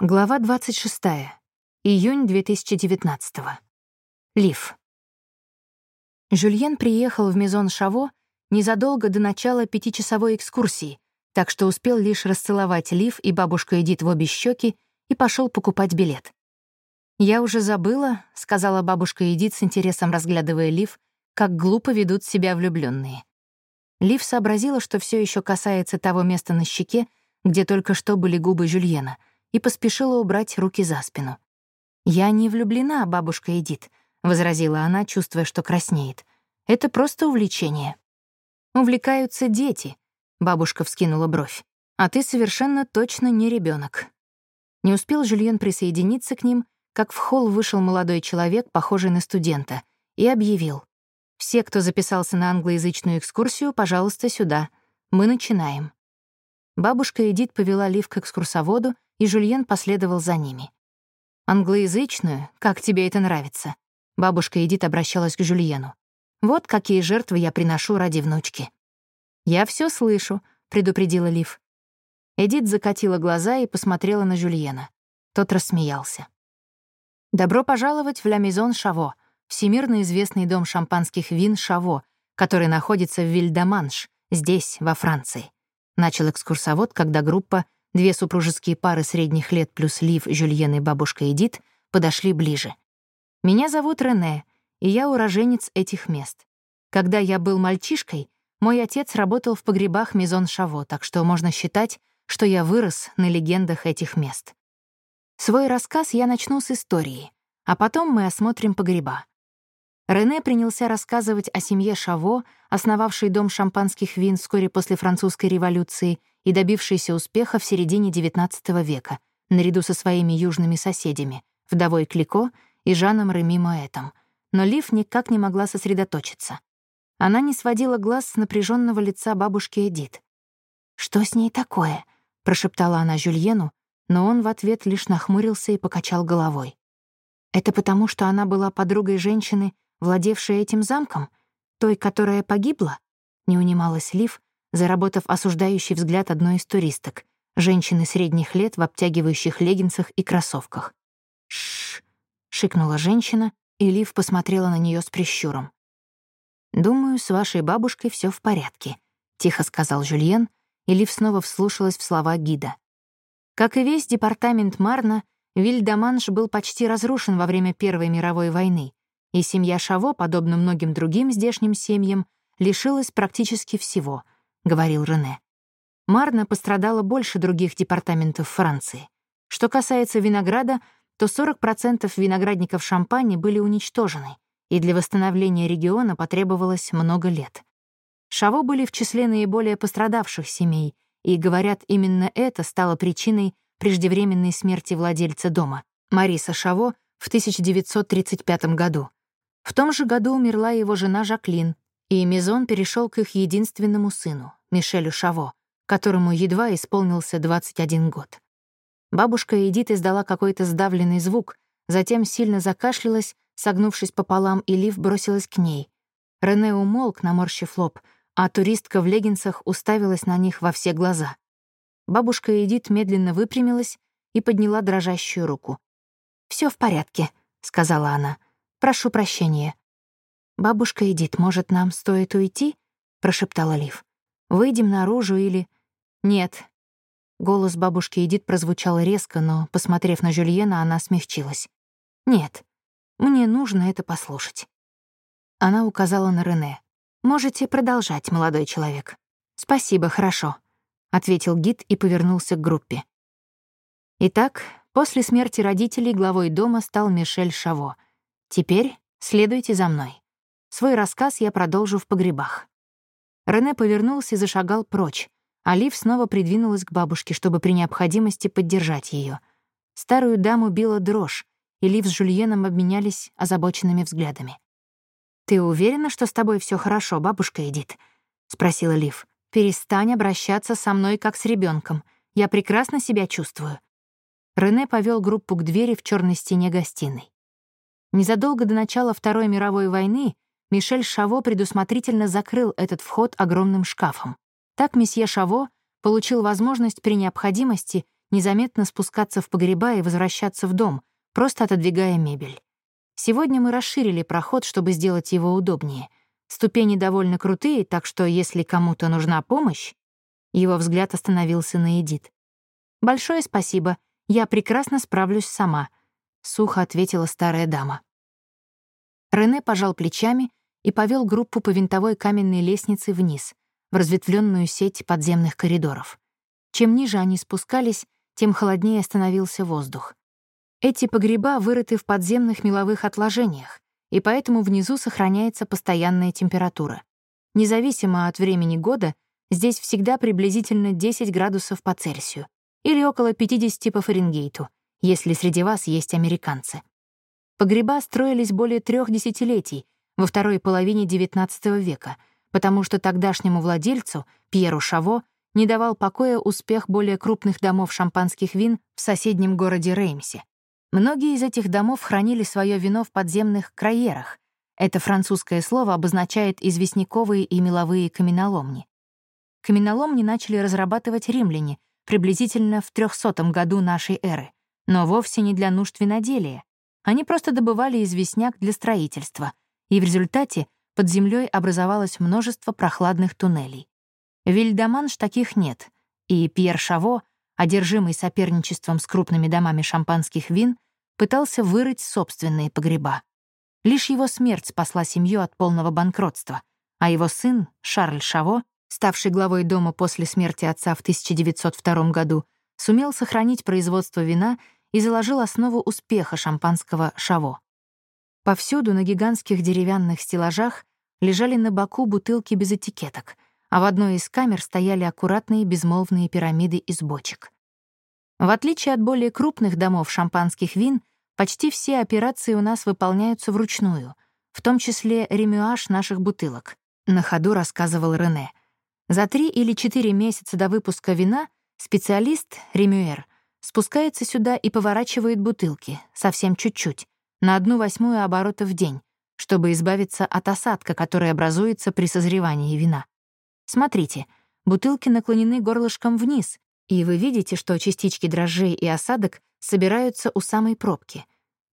Глава 26. Июнь 2019. Лив. Жюльен приехал в Мезон Шаво незадолго до начала пятичасовой экскурсии, так что успел лишь расцеловать Лив и бабушку Эдит в обе щеки и пошел покупать билет. «Я уже забыла», — сказала бабушка Эдит с интересом разглядывая Лив, как глупо ведут себя влюбленные. Лив сообразила, что все еще касается того места на щеке, где только что были губы Жюльена — и поспешила убрать руки за спину. «Я не влюблена, бабушка Эдит», — возразила она, чувствуя, что краснеет. «Это просто увлечение». «Увлекаются дети», — бабушка вскинула бровь. «А ты совершенно точно не ребенок. Не успел Жюльен присоединиться к ним, как в холл вышел молодой человек, похожий на студента, и объявил. «Все, кто записался на англоязычную экскурсию, пожалуйста, сюда. Мы начинаем». Бабушка Эдит повела Лив к экскурсоводу, и Жульен последовал за ними. «Англоязычную? Как тебе это нравится?» Бабушка Эдит обращалась к Жульену. «Вот какие жертвы я приношу ради внучки». «Я все слышу», — предупредила Лив. Эдит закатила глаза и посмотрела на Жульена. Тот рассмеялся. «Добро пожаловать в Ля Мизон Шаво, всемирно известный дом шампанских вин Шаво, который находится в Вильдаманш, здесь, во Франции», — начал экскурсовод, когда группа Две супружеские пары средних лет плюс Лив, Жюльен и бабушка Эдит подошли ближе. «Меня зовут Рене, и я уроженец этих мест. Когда я был мальчишкой, мой отец работал в погребах Мизон Шаво, так что можно считать, что я вырос на легендах этих мест. Свой рассказ я начну с истории, а потом мы осмотрим погреба. Рене принялся рассказывать о семье Шаво, основавшей дом шампанских вин вскоре после французской революции и добившейся успеха в середине XIX века, наряду со своими южными соседями, вдовой Клико и Жаном Реми Моэтом. Но Лив никак не могла сосредоточиться. Она не сводила глаз с напряженного лица бабушки Эдит. «Что с ней такое?» — прошептала она Жюльену, но он в ответ лишь нахмурился и покачал головой. «Это потому, что она была подругой женщины, владевшая этим замком? Той, которая погибла?» — не унималась Лив, заработав осуждающий взгляд одной из туристок, женщины средних лет в обтягивающих леггинсах и кроссовках. «Шш!» — шикнула женщина, и Лив посмотрела на нее с прищуром. «Думаю, с вашей бабушкой все в порядке», — тихо сказал Жюльен, и Лив снова вслушалась в слова гида. Как и весь департамент Марна, Вильдаманш был почти разрушен во время Первой мировой войны, и семья Шаво, подобно многим другим здешним семьям, лишилась практически всего —— говорил Рене. Марна пострадала больше других департаментов Франции. Что касается винограда, то 40% виноградников Шампани были уничтожены, и для восстановления региона потребовалось много лет. Шаво были в числе наиболее пострадавших семей, и, говорят, именно это стало причиной преждевременной смерти владельца дома, Мариса Шаво, в 1935 году. В том же году умерла его жена Жаклин, и Мизон перешел к их единственному сыну, Мишелю Шаво, которому едва исполнился 21 год. Бабушка Эдит издала какой-то сдавленный звук, затем сильно закашлялась, согнувшись пополам, и Лив бросилась к ней. Рене умолк, наморщив лоб, а туристка в леггинсах уставилась на них во все глаза. Бабушка Эдит медленно выпрямилась и подняла дрожащую руку. Все в порядке», — сказала она. «Прошу прощения. «Бабушка Эдит, может, нам стоит уйти?» — прошептала Лив. «Выйдем наружу или...» «Нет». Голос бабушки Эдит прозвучал резко, но, посмотрев на Жюльена, она смягчилась. «Нет, мне нужно это послушать». Она указала на Рене. «Можете продолжать, молодой человек». «Спасибо, хорошо», — ответил гид и повернулся к группе. Итак, после смерти родителей главой дома стал Мишель Шаво. Теперь следуйте за мной. Свой рассказ я продолжу в погребах. Рене повернулся и зашагал прочь, а Лив снова придвинулась к бабушке, чтобы при необходимости поддержать ее. Старую даму била дрожь, и Лив с Жульеном обменялись озабоченными взглядами. «Ты уверена, что с тобой все хорошо, бабушка Эдит?» — спросила Лив. «Перестань обращаться со мной как с ребенком. Я прекрасно себя чувствую». Рене повел группу к двери в черной стене гостиной. Незадолго до начала Второй мировой войны Мишель Шаво предусмотрительно закрыл этот вход огромным шкафом. Так месье Шаво получил возможность при необходимости незаметно спускаться в погреба и возвращаться в дом, просто отодвигая мебель. Сегодня мы расширили проход, чтобы сделать его удобнее. Ступени довольно крутые, так что если кому-то нужна помощь... Его взгляд остановился на Эдит. «Большое спасибо. Я прекрасно справлюсь сама», — сухо ответила старая дама. Рене пожал плечами и повел группу по винтовой каменной лестнице вниз, в разветвленную сеть подземных коридоров. Чем ниже они спускались, тем холоднее становился воздух. Эти погреба вырыты в подземных меловых отложениях, и поэтому внизу сохраняется постоянная температура. Независимо от времени года, здесь всегда приблизительно 10 градусов по Цельсию или около 50 по Фаренгейту, если среди вас есть американцы. Погреба строились более трех десятилетий, во второй половине XIX века, потому что тогдашнему владельцу, Пьеру Шаво, не давал покоя успех более крупных домов шампанских вин в соседнем городе Реймсе. Многие из этих домов хранили свое вино в подземных крайерах. Это французское слово обозначает известняковые и меловые каменоломни. Каменоломни начали разрабатывать римляне приблизительно в 300 году нашей эры, но вовсе не для нужд виноделия. Они просто добывали известняк для строительства, и в результате под землей образовалось множество прохладных туннелей. Вильдаманш таких нет, и Пьер Шаво, одержимый соперничеством с крупными домами шампанских вин, пытался вырыть собственные погреба. Лишь его смерть спасла семью от полного банкротства, а его сын, Шарль Шаво, ставший главой дома после смерти отца в 1902 году, сумел сохранить производство вина и заложил основу успеха шампанского «Шаво». Повсюду на гигантских деревянных стеллажах лежали на боку бутылки без этикеток, а в одной из камер стояли аккуратные безмолвные пирамиды из бочек. В отличие от более крупных домов шампанских вин, почти все операции у нас выполняются вручную, в том числе ремюаж наших бутылок, на ходу рассказывал Рене. За три или четыре месяца до выпуска вина специалист, ремюэр, спускается сюда и поворачивает бутылки, совсем чуть-чуть, на одну восьмую оборота в день, чтобы избавиться от осадка, который образуется при созревании вина. Смотрите, бутылки наклонены горлышком вниз, и вы видите, что частички дрожжей и осадок собираются у самой пробки.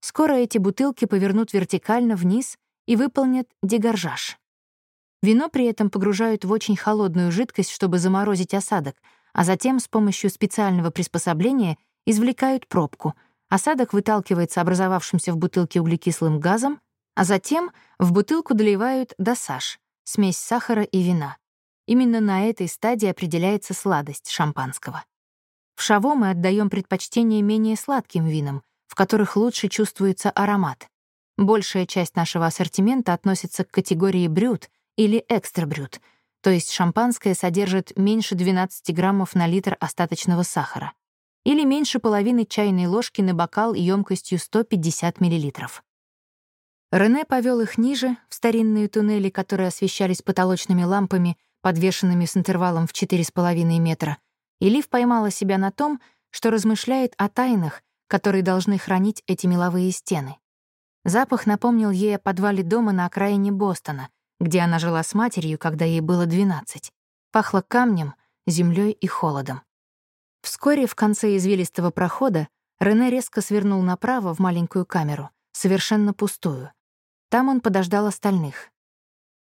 Скоро эти бутылки повернут вертикально вниз и выполнят дегоржаж. Вино при этом погружают в очень холодную жидкость, чтобы заморозить осадок, а затем с помощью специального приспособления извлекают пробку. Осадок выталкивается образовавшимся в бутылке углекислым газом, а затем в бутылку доливают досаж — смесь сахара и вина. Именно на этой стадии определяется сладость шампанского. В шаво мы отдаем предпочтение менее сладким винам, в которых лучше чувствуется аромат. Большая часть нашего ассортимента относится к категории брют или экстра брют — то есть шампанское содержит меньше 12 граммов на литр остаточного сахара или меньше половины чайной ложки на бокал емкостью 150 мл. Рене повел их ниже, в старинные туннели, которые освещались потолочными лампами, подвешенными с интервалом в 4,5 метра, и Лив поймала себя на том, что размышляет о тайнах, которые должны хранить эти меловые стены. Запах напомнил ей о подвале дома на окраине Бостона, где она жила с матерью, когда ей было 12. Пахло камнем, землей и холодом. Вскоре в конце извилистого прохода Рене резко свернул направо в маленькую камеру, совершенно пустую. Там он подождал остальных.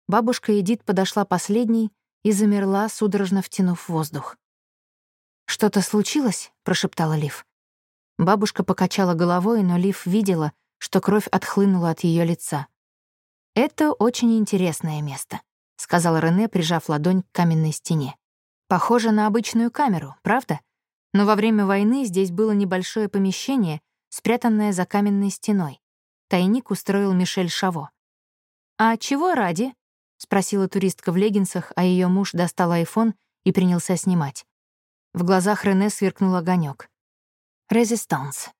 Бабушка Эдит подошла последней и замерла, судорожно втянув воздух. «Что-то случилось?» — прошептала Лив. Бабушка покачала головой, но Лив видела, что кровь отхлынула от ее лица. «Это очень интересное место», — сказал Рене, прижав ладонь к каменной стене. «Похоже на обычную камеру, правда? Но во время войны здесь было небольшое помещение, спрятанное за каменной стеной. Тайник устроил Мишель Шаво. «А чего ради?» — спросила туристка в леггинсах, а ее муж достал айфон и принялся снимать. В глазах Рене сверкнул огонек. «Резистанс».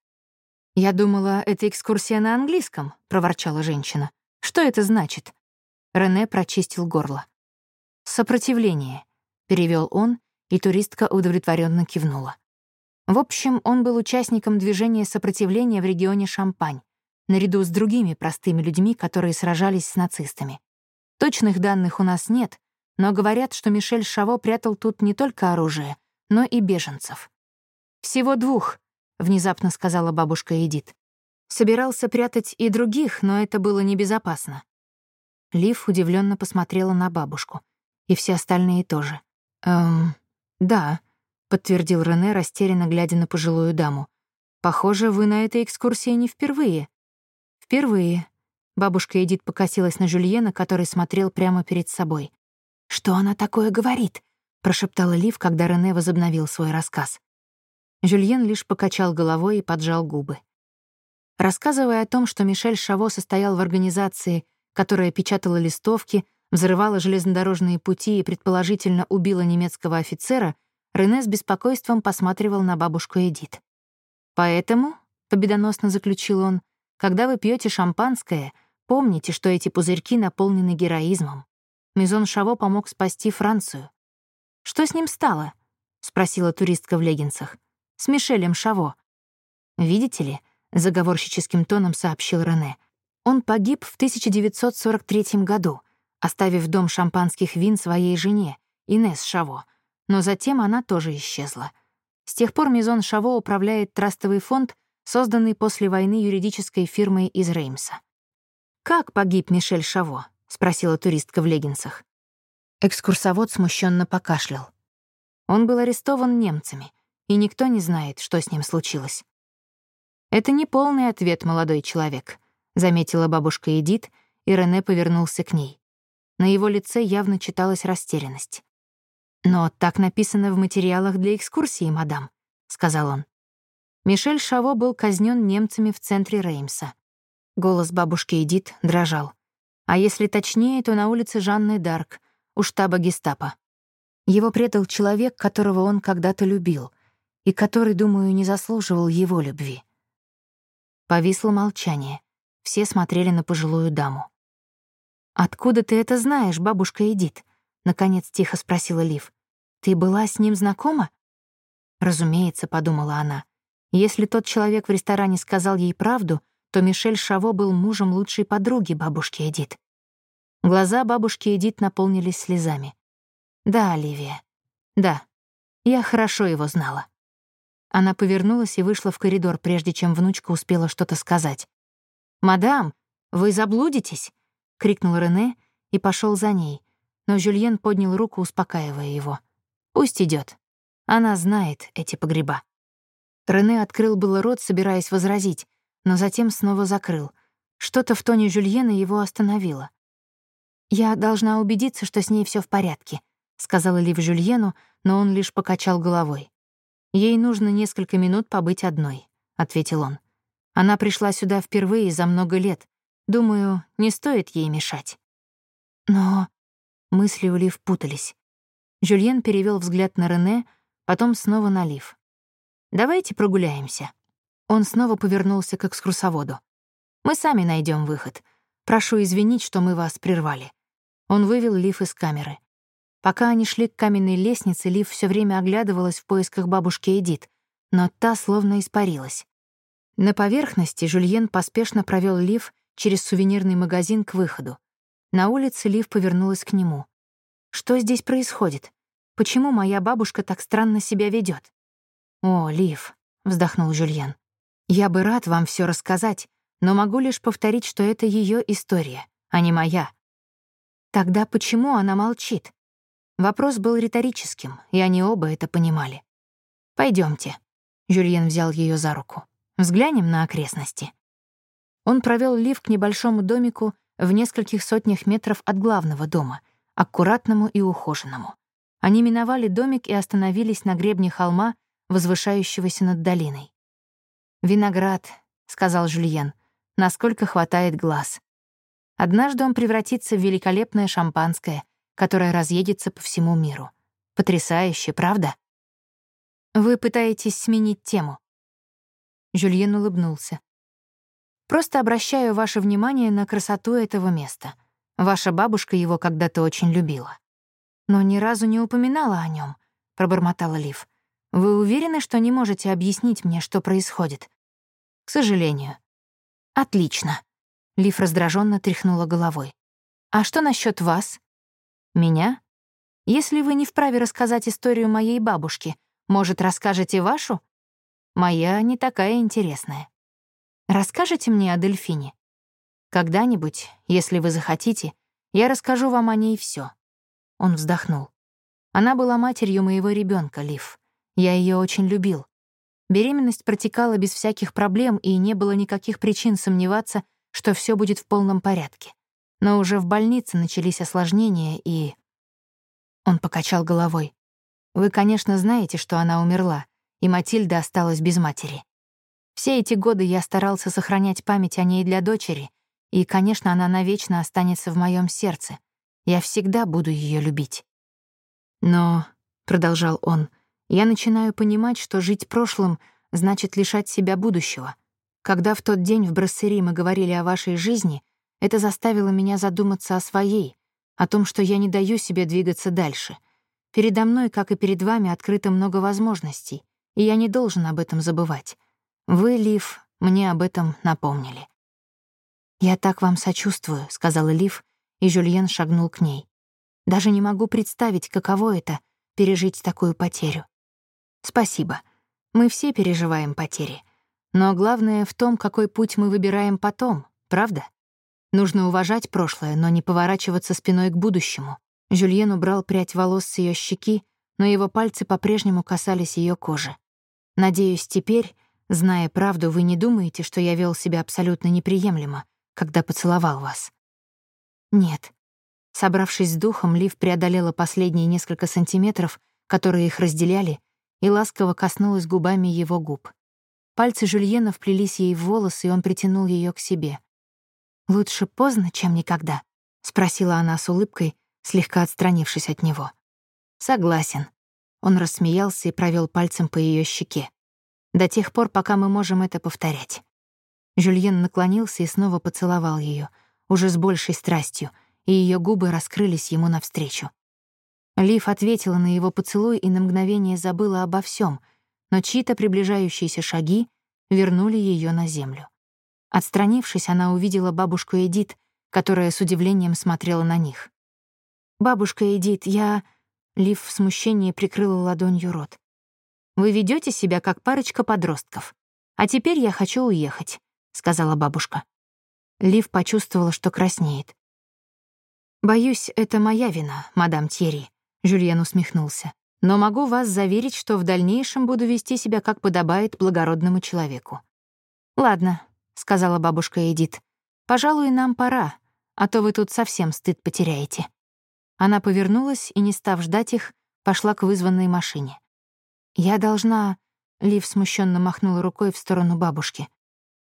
«Я думала, это экскурсия на английском», — проворчала женщина. Что это значит? Рене прочистил горло. «Сопротивление», — перевел он, и туристка удовлетворенно кивнула. В общем, он был участником движения сопротивления в регионе Шампань, наряду с другими простыми людьми, которые сражались с нацистами. Точных данных у нас нет, но говорят, что Мишель Шаво прятал тут не только оружие, но и беженцев. «Всего двух», — внезапно сказала бабушка Эдит. Собирался прятать и других, но это было небезопасно. Лив удивленно посмотрела на бабушку. И все остальные тоже. «Эм, да», — подтвердил Рене, растерянно глядя на пожилую даму. «Похоже, вы на этой экскурсии не впервые». «Впервые». Бабушка Эдит покосилась на Жюльена, который смотрел прямо перед собой. «Что она такое говорит?» — прошептала Лив, когда Рене возобновил свой рассказ. Жюльен лишь покачал головой и поджал губы. Рассказывая о том, что Мишель Шаво состоял в организации, которая печатала листовки, взрывала железнодорожные пути и предположительно убила немецкого офицера, Рене с беспокойством посматривал на бабушку Эдит. «Поэтому», — победоносно заключил он, «когда вы пьете шампанское, помните, что эти пузырьки наполнены героизмом. Мизон Шаво помог спасти Францию». «Что с ним стало?» — спросила туристка в леггинсах. «С Мишелем Шаво». «Видите ли», — заговорщическим тоном сообщил Рене, «он погиб в 1943 году, оставив дом шампанских вин своей жене, Инес Шаво, но затем она тоже исчезла. С тех пор Мизон Шаво управляет трастовый фонд, созданный после войны юридической фирмой из Реймса. «Как погиб Мишель Шаво?» — спросила туристка в леггинсах. Экскурсовод смущенно покашлял. Он был арестован немцами, и никто не знает, что с ним случилось. «Это не полный ответ, молодой человек», — заметила бабушка Эдит, и Рене повернулся к ней. На его лице явно читалась растерянность. «Но так написано в материалах для экскурсии, мадам», — сказал он. Мишель Шаво был казнен немцами в центре Реймса. Голос бабушки Эдит дрожал. А если точнее, то на улице Жанны Дарк, у штаба гестапо. Его предал человек, которого он когда-то любил, и который, думаю, не заслуживал его любви. Повисло молчание. Все смотрели на пожилую даму. «Откуда ты это знаешь, бабушка Эдит?» — наконец тихо спросила Лив. «Ты была с ним знакома?» «Разумеется», — подумала она. «Если тот человек в ресторане сказал ей правду, то Мишель Шаво был мужем лучшей подруги бабушки Эдит». Глаза бабушки Эдит наполнились слезами. «Да, Оливия. Да, я хорошо его знала». Она повернулась и вышла в коридор, прежде чем внучка успела что-то сказать. «Мадам, вы заблудитесь?» — крикнул Рене и пошел за ней, но Жюльен поднял руку, успокаивая его. Пусть идет. Она знает эти погреба. Рене открыл было рот, собираясь возразить, но затем снова закрыл. Что-то в тоне Жюльена его остановило. «Я должна убедиться, что с ней все в порядке», — сказала Лив Жюльену, но он лишь покачал головой. «Ей нужно несколько минут побыть одной», — ответил он. «Она пришла сюда впервые за много лет. Думаю, не стоит ей мешать». «Но...» Мысли у Лив путались. Жюльен перевел взгляд на Рене, потом снова на Лив. «Давайте прогуляемся». Он снова повернулся к экскурсоводу. «Мы сами найдем выход. Прошу извинить, что мы вас прервали». Он вывел Лив из камеры. Пока они шли к каменной лестнице, Лив все время оглядывалась в поисках бабушки Эдит, но та словно испарилась. На поверхности Жюльен поспешно провел Лив через сувенирный магазин к выходу. На улице Лив повернулась к нему. Что здесь происходит? Почему моя бабушка так странно себя ведет? «О, Лив», — вздохнул Жюльен, — «я бы рад вам все рассказать, но могу лишь повторить, что это ее история, а не моя». Тогда почему она молчит? Вопрос был риторическим, и они оба это понимали. Пойдемте. Жюльен взял ее за руку. «Взглянем на окрестности». Он провел Лив к небольшому домику в нескольких сотнях метров от главного дома — аккуратному и ухоженному. Они миновали домик и остановились на гребне холма, возвышающегося над долиной. «Виноград», — сказал Жюльен, — «насколько хватает глаз. Однажды он превратится в великолепное шампанское, которое разъедется по всему миру. Потрясающе, правда?» «Вы пытаетесь сменить тему». Жюльен улыбнулся. «Просто обращаю ваше внимание на красоту этого места — Ваша бабушка его когда-то очень любила. Но ни разу не упоминала о нем, пробормотала Лив. Вы уверены, что не можете объяснить мне, что происходит? К сожалению. Отлично. Лив раздраженно тряхнула головой. А что насчет вас? Меня? Если вы не вправе рассказать историю моей бабушки, может, расскажете вашу? моя не такая интересная. Расскажите мне о дельфине? Когда-нибудь, если вы захотите, я расскажу вам о ней все. Он вздохнул. Она была матерью моего ребенка, Лив. Я ее очень любил. Беременность протекала без всяких проблем, и не было никаких причин сомневаться, что все будет в полном порядке. Но уже в больнице начались осложнения, и... Он покачал головой. Вы, конечно, знаете, что она умерла, и Матильда осталась без матери. Все эти годы я старался сохранять память о ней для дочери, и, конечно, она навечно останется в моем сердце. Я всегда буду ее любить. Но, — продолжал он, — я начинаю понимать, что жить прошлым значит лишать себя будущего. Когда в тот день в Брассери мы говорили о вашей жизни, это заставило меня задуматься о своей, о том, что я не даю себе двигаться дальше. Передо мной, как и перед вами, открыто много возможностей, и я не должен об этом забывать. Вы, Лив, мне об этом напомнили. «Я так вам сочувствую», — сказала Лив, и Жюльен шагнул к ней. «Даже не могу представить, каково это — пережить такую потерю. Спасибо. Мы все переживаем потери. Но главное в том, какой путь мы выбираем потом, правда? Нужно уважать прошлое, но не поворачиваться спиной к будущему. Жюльен убрал прядь волос с ее щеки, но его пальцы по-прежнему касались ее кожи. «Надеюсь, теперь, зная правду, вы не думаете, что я вел себя абсолютно неприемлемо, когда поцеловал вас?» «Нет». Собравшись с духом, Лив преодолела последние несколько сантиметров, которые их разделяли, и ласково коснулась губами его губ. Пальцы Жюльена вплелись ей в волосы, и он притянул ее к себе. «Лучше поздно, чем никогда», — спросила она с улыбкой, слегка отстранившись от него. «Согласен». Он рассмеялся и провел пальцем по ее щеке. «До тех пор, пока мы можем это повторять». Жюльен наклонился и снова поцеловал ее, уже с большей страстью, и ее губы раскрылись ему навстречу. Лив ответила на его поцелуй и на мгновение забыла обо всем, но чьи-то приближающиеся шаги вернули ее на землю. Отстранившись, она увидела бабушку Эдит, которая с удивлением смотрела на них. «Бабушка Эдит, я...» Лив в смущении прикрыла ладонью рот. «Вы ведете себя как парочка подростков. А теперь я хочу уехать», — сказала бабушка. Лив почувствовала, что краснеет. «Боюсь, это моя вина, мадам Тьерри», — Жюльен усмехнулся. «Но могу вас заверить, что в дальнейшем буду вести себя как подобает благородному человеку». «Ладно», — сказала бабушка Эдит. «Пожалуй, нам пора, а то вы тут совсем стыд потеряете». Она повернулась и, не став ждать их, пошла к вызванной машине. «Я должна...» — Лив смущенно махнула рукой в сторону бабушки.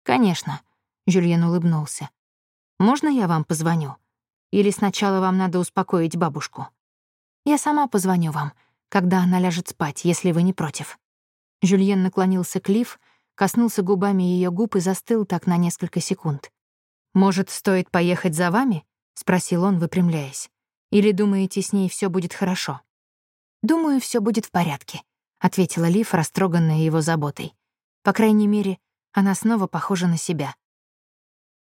«Конечно», — Жюльен улыбнулся. «Можно я вам позвоню? Или сначала вам надо успокоить бабушку?» «Я сама позвоню вам, когда она ляжет спать, если вы не против». Жюльен наклонился к Лив, коснулся губами ее губ и застыл так на несколько секунд. «Может, стоит поехать за вами?» — спросил он, выпрямляясь. Или думаете, с ней все будет хорошо? Думаю, все будет в порядке, ответила Лив, растроганная его заботой. По крайней мере, она снова похожа на себя.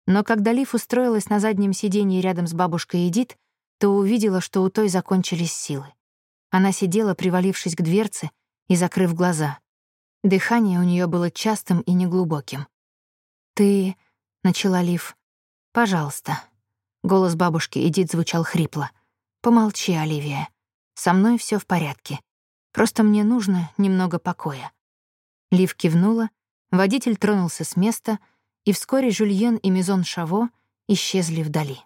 Но когда Лив устроилась на заднем сиденье рядом с бабушкой Эдит, то увидела, что у той закончились силы. Она сидела, привалившись к дверце и закрыв глаза. Дыхание у нее было частым и неглубоким. «Ты...» — начала Лив. «Пожалуйста». Голос бабушки Эдит звучал хрипло. Помолчи, Оливия. Со мной все в порядке. Просто мне нужно немного покоя. Лив кивнула, водитель тронулся с места, и вскоре Жюльен и Мизон Шаво исчезли вдали.